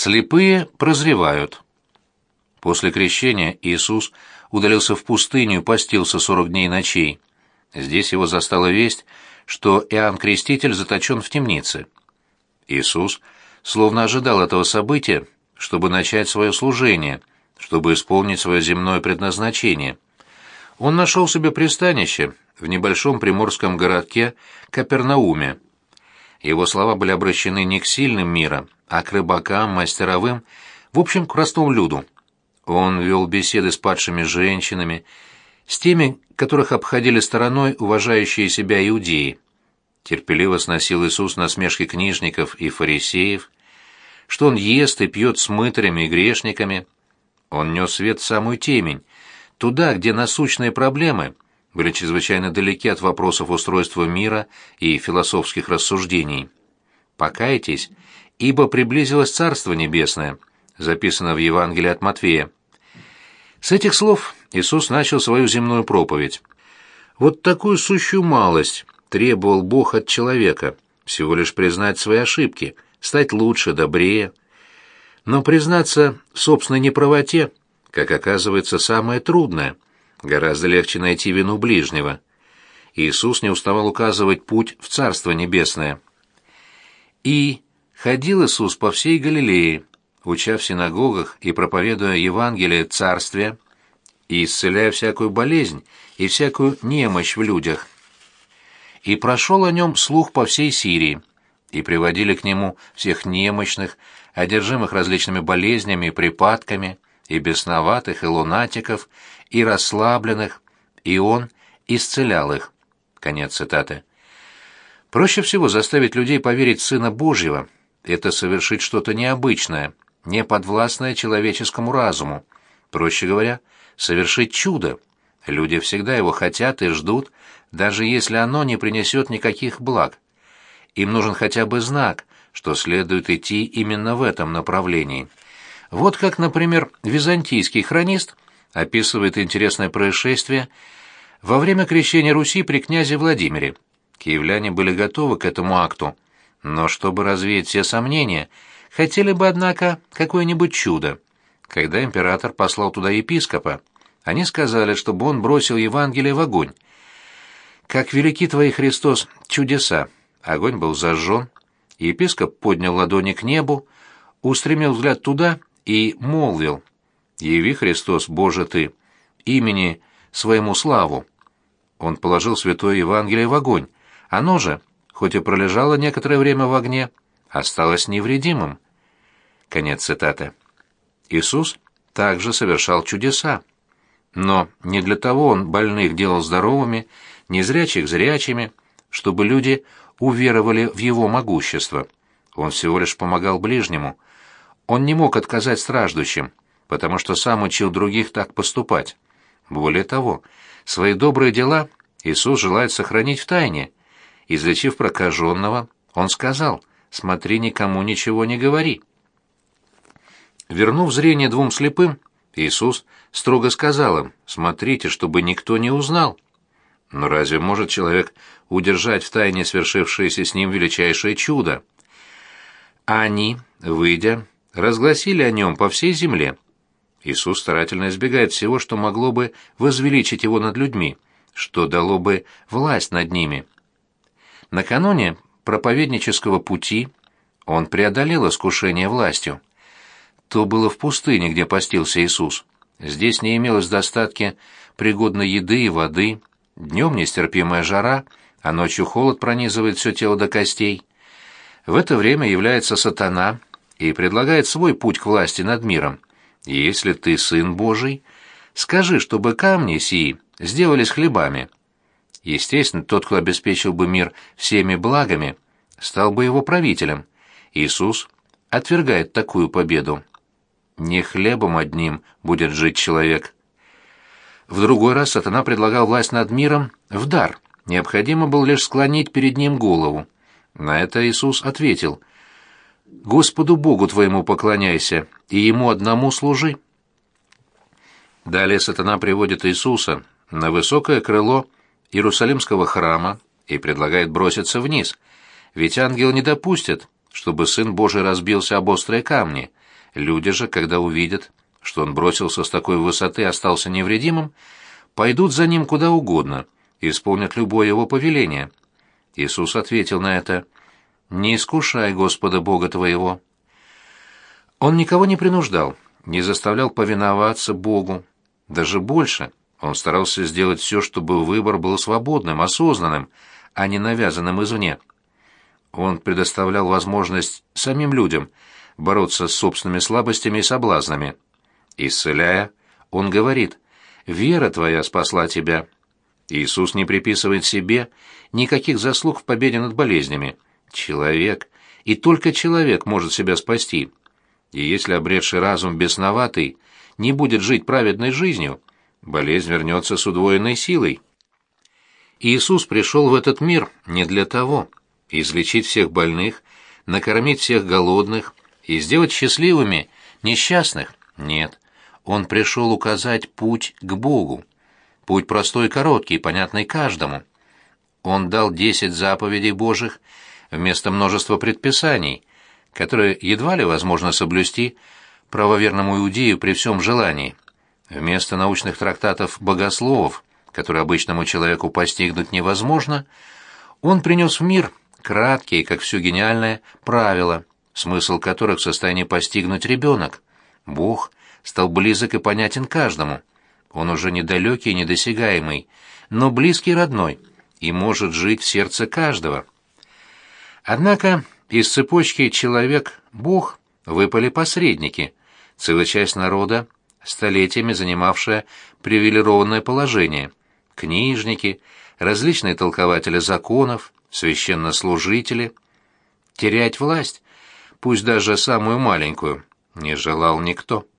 Слепые прозревают. После крещения Иисус удалился в пустыню постился сорок дней и ночей. Здесь его застала весть, что Иоанн Креститель заточен в темнице. Иисус словно ожидал этого события, чтобы начать свое служение, чтобы исполнить свое земное предназначение. Он нашел себе пристанище в небольшом приморском городке Капернауме. Его слова были обращены не к сильным мира, а к рыбакам, мастеровым, в общем, к простому люду. Он вел беседы с падшими женщинами, с теми, которых обходили стороной уважающие себя иудеи. Терпеливо сносил Иисус насмешки книжников и фарисеев, что он ест и пьет с мытарями и грешниками. Он нес свет в самую темень, туда, где насущные проблемы были чрезвычайно далеки от вопросов устройства мира и философских рассуждений. «Покайтесь, ибо приблизилось Царство Небесное», записано в Евангелии от Матфея. С этих слов Иисус начал свою земную проповедь. Вот такую сущую малость требовал Бог от человека, всего лишь признать свои ошибки, стать лучше, добрее. Но признаться в собственной неправоте, как оказывается, самое трудное. Гораздо легче найти вину ближнего. Иисус не уставал указывать путь в Царство Небесное. И ходил Иисус по всей Галилее, уча в синагогах и проповедуя Евангелие Царствия, и исцеляя всякую болезнь и всякую немощь в людях. И прошел о нем слух по всей Сирии, и приводили к нему всех немощных, одержимых различными болезнями и припадками, и бесноватых, и лунатиков, и расслабленных, и он исцелял их. Конец цитаты. Проще всего заставить людей поверить в Сына Божьего — это совершить что-то необычное, не подвластное человеческому разуму. Проще говоря, совершить чудо. Люди всегда его хотят и ждут, даже если оно не принесет никаких благ. Им нужен хотя бы знак, что следует идти именно в этом направлении. Вот как, например, византийский хронист описывает интересное происшествие во время крещения Руси при князе Владимире. Киевляне были готовы к этому акту, но чтобы развеять все сомнения, хотели бы, однако, какое-нибудь чудо. Когда император послал туда епископа, они сказали, чтобы он бросил Евангелие в огонь. «Как велики твои, Христос, чудеса!» Огонь был зажжен, епископ поднял ладони к небу, устремил взгляд туда и молвил, «Яви, Христос, Боже ты, имени своему славу!» Он положил святое Евангелие в огонь, оно же, хоть и пролежало некоторое время в огне, осталось невредимым. Конец цитаты. Иисус также совершал чудеса. Но не для того он больных делал здоровыми, незрячих зрячими, чтобы люди уверовали в его могущество. Он всего лишь помогал ближнему. Он не мог отказать страждущим, потому что сам учил других так поступать. Более того, свои добрые дела Иисус желает сохранить в тайне, Излечив прокаженного, он сказал, «Смотри, никому ничего не говори». Вернув зрение двум слепым, Иисус строго сказал им, «Смотрите, чтобы никто не узнал». Но разве может человек удержать в тайне свершившееся с ним величайшее чудо? Они, выйдя, разгласили о нем по всей земле. Иисус старательно избегает всего, что могло бы возвеличить его над людьми, что дало бы власть над ними. Накануне проповеднического пути он преодолел искушение властью. То было в пустыне, где постился Иисус. Здесь не имелось достатки пригодной еды и воды, днем нестерпимая жара, а ночью холод пронизывает все тело до костей. В это время является сатана и предлагает свой путь к власти над миром. «Если ты сын Божий, скажи, чтобы камни сии сделались хлебами». Естественно, тот, кто обеспечил бы мир всеми благами, стал бы его правителем. Иисус отвергает такую победу. Не хлебом одним будет жить человек. В другой раз сатана предлагал власть над миром в дар. Необходимо было лишь склонить перед ним голову. На это Иисус ответил, «Господу Богу твоему поклоняйся, и Ему одному служи». Далее сатана приводит Иисуса на высокое крыло Иерусалимского храма и предлагает броситься вниз, ведь ангел не допустит, чтобы Сын Божий разбился об острые камни, Люди же, когда увидят, что он бросился с такой высоты и остался невредимым, пойдут за ним куда угодно, исполнят любое его повеление. Иисус ответил на это «Не искушай Господа Бога твоего». Он никого не принуждал, не заставлял повиноваться Богу. Даже больше, он старался сделать все, чтобы выбор был свободным, осознанным, а не навязанным извне. Он предоставлял возможность самим людям бороться с собственными слабостями и соблазнами. Исцеляя, он говорит «Вера твоя спасла тебя». Иисус не приписывает себе никаких заслуг в победе над болезнями. Человек, и только человек может себя спасти. И если обретший разум бесноватый не будет жить праведной жизнью, болезнь вернется с удвоенной силой. Иисус пришел в этот мир не для того, излечить всех больных, накормить всех голодных и сделать счастливыми несчастных. Нет, Он пришел указать путь к Богу. Путь простой и короткий, понятный каждому. Он дал десять заповедей Божьих вместо множества предписаний, которые едва ли возможно соблюсти правоверному иудею при всем желании. Вместо научных трактатов богословов, которые обычному человеку постигнуть невозможно, он принес в мир краткие, как все гениальное, правила, смысл которых в состоянии постигнуть ребенок. Бог стал близок и понятен каждому. Он уже недалекий и недосягаемый, но близкий родной, и может жить в сердце каждого. Однако из цепочки «человек-бог» выпали посредники, целая часть народа, столетиями занимавшая привилегированное положение, книжники, различные толкователи законов, священнослужители. Терять власть, пусть даже самую маленькую, не желал никто.